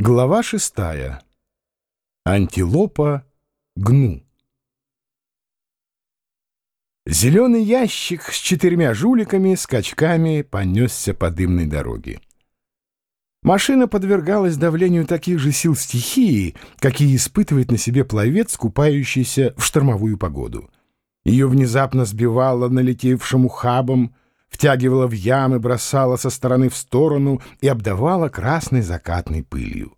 Глава шестая. Антилопа гну. Зеленый ящик с четырьмя жуликами скачками понесся по дымной дороге. Машина подвергалась давлению таких же сил стихии, какие испытывает на себе пловец, купающийся в штормовую погоду. Ее внезапно сбивало налетевшим ухабом, втягивала в ямы, бросала со стороны в сторону и обдавала красной закатной пылью.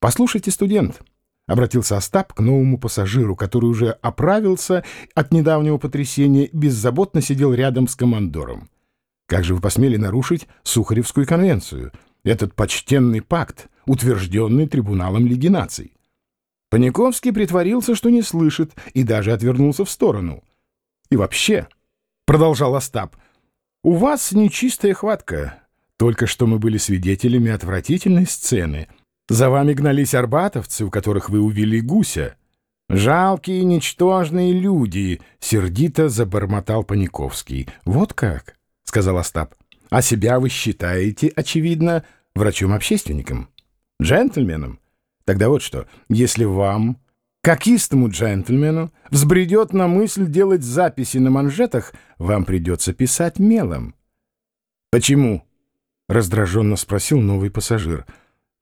«Послушайте, студент», — обратился Остап к новому пассажиру, который уже оправился от недавнего потрясения беззаботно сидел рядом с командором. «Как же вы посмели нарушить Сухаревскую конвенцию, этот почтенный пакт, утвержденный Трибуналом Лиги наций?» Паниковский притворился, что не слышит, и даже отвернулся в сторону. «И вообще», — продолжал Остап, — у вас нечистая хватка. Только что мы были свидетелями отвратительной сцены. За вами гнались арбатовцы, у которых вы увели гуся. Жалкие, ничтожные люди, — сердито забормотал Паниковский. Вот как, — сказал Остап. А себя вы считаете, очевидно, врачом-общественником? Джентльменом? Тогда вот что, если вам как истому джентльмену взбредет на мысль делать записи на манжетах, вам придется писать мелом. «Почему?» — раздраженно спросил новый пассажир.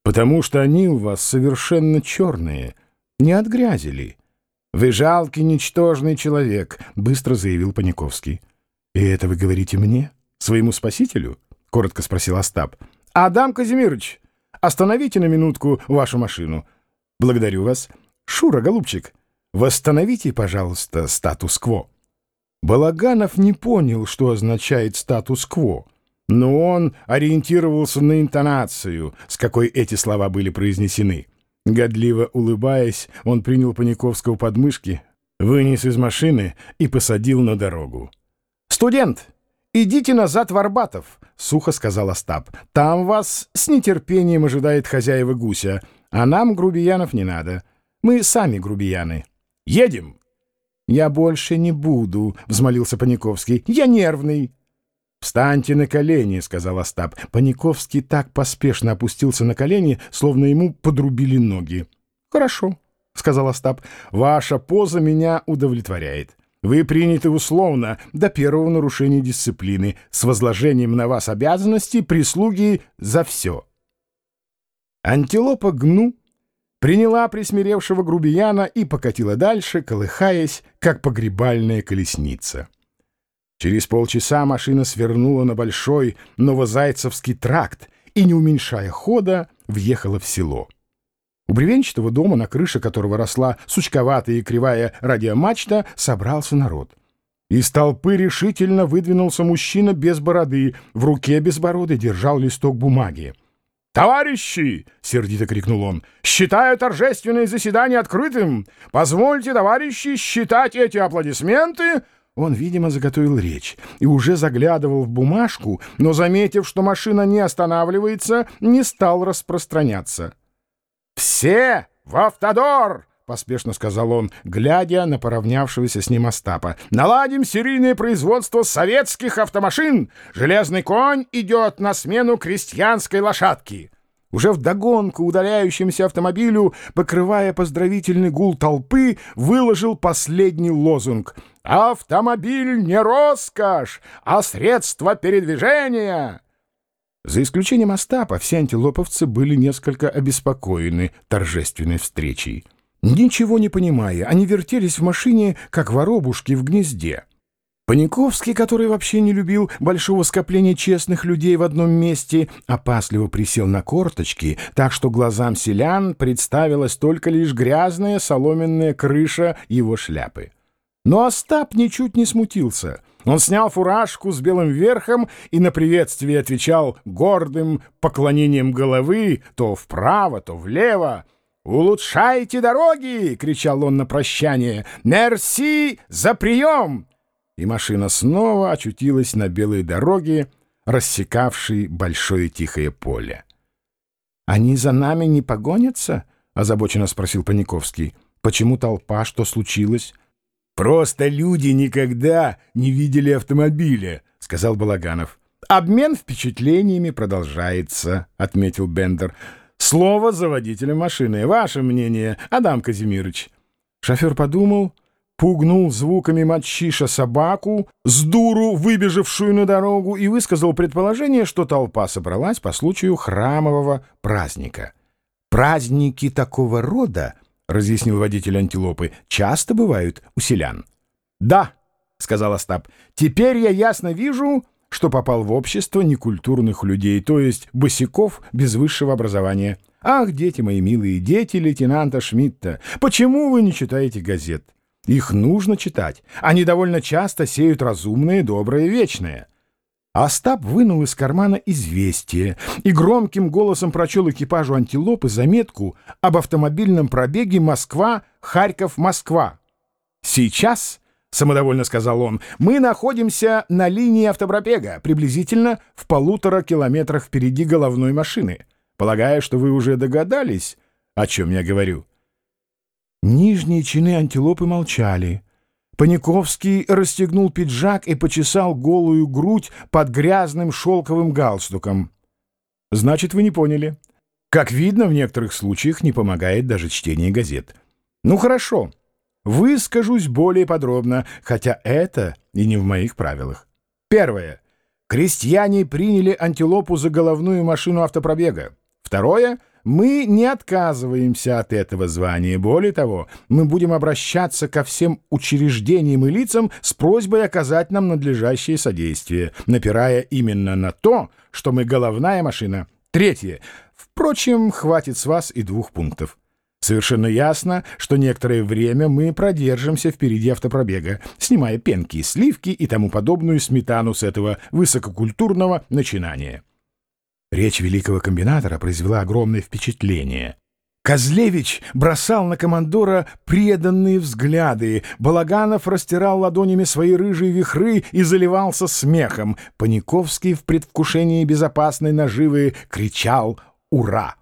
«Потому что они у вас совершенно черные, не от грязи ли?» «Вы жалкий, ничтожный человек», — быстро заявил Паниковский. «И это вы говорите мне, своему спасителю?» — коротко спросил Остап. «Адам Казимирович, остановите на минутку вашу машину. Благодарю вас». «Шура, голубчик, восстановите, пожалуйста, статус-кво». Балаганов не понял, что означает статус-кво, но он ориентировался на интонацию, с какой эти слова были произнесены. Годливо улыбаясь, он принял Паниковского под мышки, вынес из машины и посадил на дорогу. «Студент, идите назад в Арбатов», — сухо сказал Остап. «Там вас с нетерпением ожидает хозяева гуся, а нам грубиянов не надо». Мы сами грубияны. Едем!» «Я больше не буду», — взмолился Паниковский. «Я нервный». «Встаньте на колени», — сказал Остап. Паниковский так поспешно опустился на колени, словно ему подрубили ноги. «Хорошо», — сказал Остап. «Ваша поза меня удовлетворяет. Вы приняты условно до первого нарушения дисциплины с возложением на вас обязанностей прислуги за все». Антилопа Гну приняла присмиревшего грубияна и покатила дальше, колыхаясь, как погребальная колесница. Через полчаса машина свернула на большой Новозайцевский тракт и, не уменьшая хода, въехала в село. У бревенчатого дома, на крыше которого росла сучковатая и кривая радиомачта, собрался народ. Из толпы решительно выдвинулся мужчина без бороды, в руке безбородый держал листок бумаги. «Товарищи!» — сердито крикнул он. «Считаю торжественное заседание открытым! Позвольте, товарищи, считать эти аплодисменты!» Он, видимо, заготовил речь и уже заглядывал в бумажку, но, заметив, что машина не останавливается, не стал распространяться. «Все в автодор!» Поспешно сказал он, глядя на поравнявшегося с ним Остапа. «Наладим серийное производство советских автомашин! Железный конь идет на смену крестьянской лошадки!» Уже вдогонку удаляющимся автомобилю, покрывая поздравительный гул толпы, выложил последний лозунг «Автомобиль не роскошь, а средство передвижения!» За исключением Остапа, все антилоповцы были несколько обеспокоены торжественной встречей. Ничего не понимая, они вертелись в машине, как воробушки в гнезде. Паниковский, который вообще не любил большого скопления честных людей в одном месте, опасливо присел на корточки, так что глазам селян представилась только лишь грязная соломенная крыша его шляпы. Но Остап ничуть не смутился. Он снял фуражку с белым верхом и на приветствие отвечал гордым поклонением головы то вправо, то влево. «Улучшайте дороги!» — кричал он на прощание. «Мерси за прием!» И машина снова очутилась на белой дороге, рассекавшей большое тихое поле. «Они за нами не погонятся?» — озабоченно спросил Паниковский. «Почему толпа? Что случилось?» «Просто люди никогда не видели автомобиля», — сказал Балаганов. «Обмен впечатлениями продолжается», — отметил Бендер. Слово за водителем машины. Ваше мнение, Адам Казимирович. Шофер подумал, пугнул звуками мочиша собаку, с дуру выбежавшую на дорогу, и высказал предположение, что толпа собралась по случаю храмового праздника. «Праздники такого рода, — разъяснил водитель антилопы, — часто бывают у селян». «Да», — сказал Остап, — «теперь я ясно вижу, что попал в общество некультурных людей, то есть босиков без высшего образования. Ах, дети мои милые, дети лейтенанта Шмидта, почему вы не читаете газет? Их нужно читать. Они довольно часто сеют разумное, доброе, вечное. Остап вынул из кармана известие и громким голосом прочел экипажу антилопы заметку об автомобильном пробеге Москва-Харьков-Москва. Сейчас — самодовольно сказал он, — мы находимся на линии автопробега, приблизительно в полутора километрах впереди головной машины. Полагаю, что вы уже догадались, о чем я говорю. Нижние чины антилопы молчали. Паниковский расстегнул пиджак и почесал голую грудь под грязным шелковым галстуком. «Значит, вы не поняли. Как видно, в некоторых случаях не помогает даже чтение газет. Ну, хорошо». Выскажусь более подробно, хотя это и не в моих правилах. Первое. Крестьяне приняли антилопу за головную машину автопробега. Второе. Мы не отказываемся от этого звания. Более того, мы будем обращаться ко всем учреждениям и лицам с просьбой оказать нам надлежащее содействие, напирая именно на то, что мы головная машина. Третье. Впрочем, хватит с вас и двух пунктов. Совершенно ясно, что некоторое время мы продержимся впереди автопробега, снимая пенки, сливки и тому подобную сметану с этого высококультурного начинания. Речь великого комбинатора произвела огромное впечатление. Козлевич бросал на командора преданные взгляды, Балаганов растирал ладонями свои рыжие вихры и заливался смехом. Паниковский в предвкушении безопасной наживы кричал «Ура!».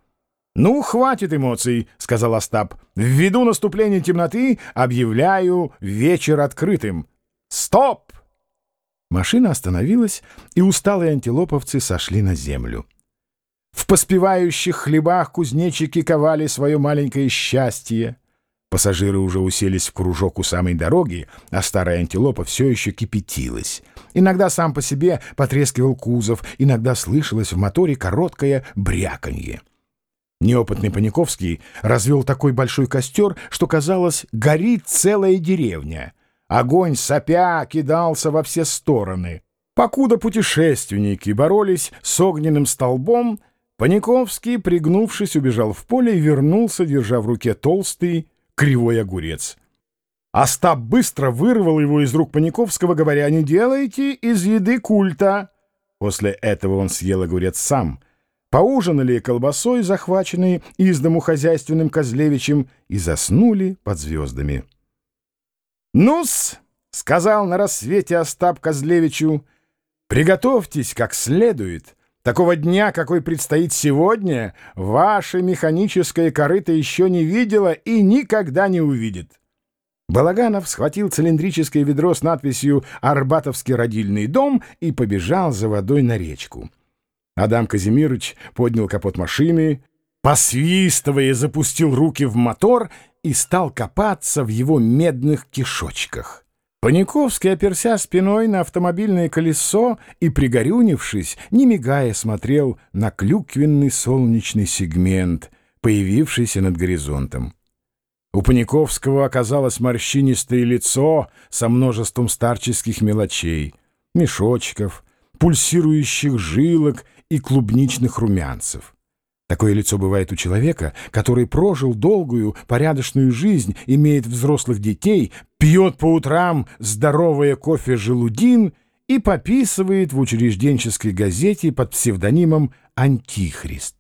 «Ну, хватит эмоций», — сказал Остап. «Ввиду наступления темноты объявляю вечер открытым. Стоп!» Машина остановилась, и усталые антилоповцы сошли на землю. В поспевающих хлебах кузнечики ковали свое маленькое счастье. Пассажиры уже уселись в кружок у самой дороги, а старая антилопа все еще кипятилась. Иногда сам по себе потрескивал кузов, иногда слышалось в моторе короткое бряканье. Неопытный Паниковский развел такой большой костер, что, казалось, горит целая деревня. Огонь сопя кидался во все стороны. Покуда путешественники боролись с огненным столбом, Паниковский, пригнувшись, убежал в поле и вернулся, держа в руке толстый кривой огурец. Остап быстро вырвал его из рук Паниковского, говоря, «Не делайте из еды культа». После этого он съел огурец сам — поужинали колбасой, захваченной из дому хозяйственным Козлевичем, и заснули под звездами. «Ну-с», — сказал на рассвете Остап Козлевичу, — «приготовьтесь как следует. Такого дня, какой предстоит сегодня, ваше механическое корыто еще не видело и никогда не увидит». Балаганов схватил цилиндрическое ведро с надписью «Арбатовский родильный дом» и побежал за водой на речку. Адам Казимирович поднял капот машины, посвистывая, запустил руки в мотор и стал копаться в его медных кишочках. Паниковский, оперся спиной на автомобильное колесо и, пригорюнившись, не мигая, смотрел на клюквенный солнечный сегмент, появившийся над горизонтом. У Паниковского оказалось морщинистое лицо со множеством старческих мелочей, мешочков, пульсирующих жилок и клубничных румянцев. Такое лицо бывает у человека, который прожил долгую, порядочную жизнь, имеет взрослых детей, пьет по утрам здоровое кофе «Желудин» и пописывает в учрежденческой газете под псевдонимом «Антихрист».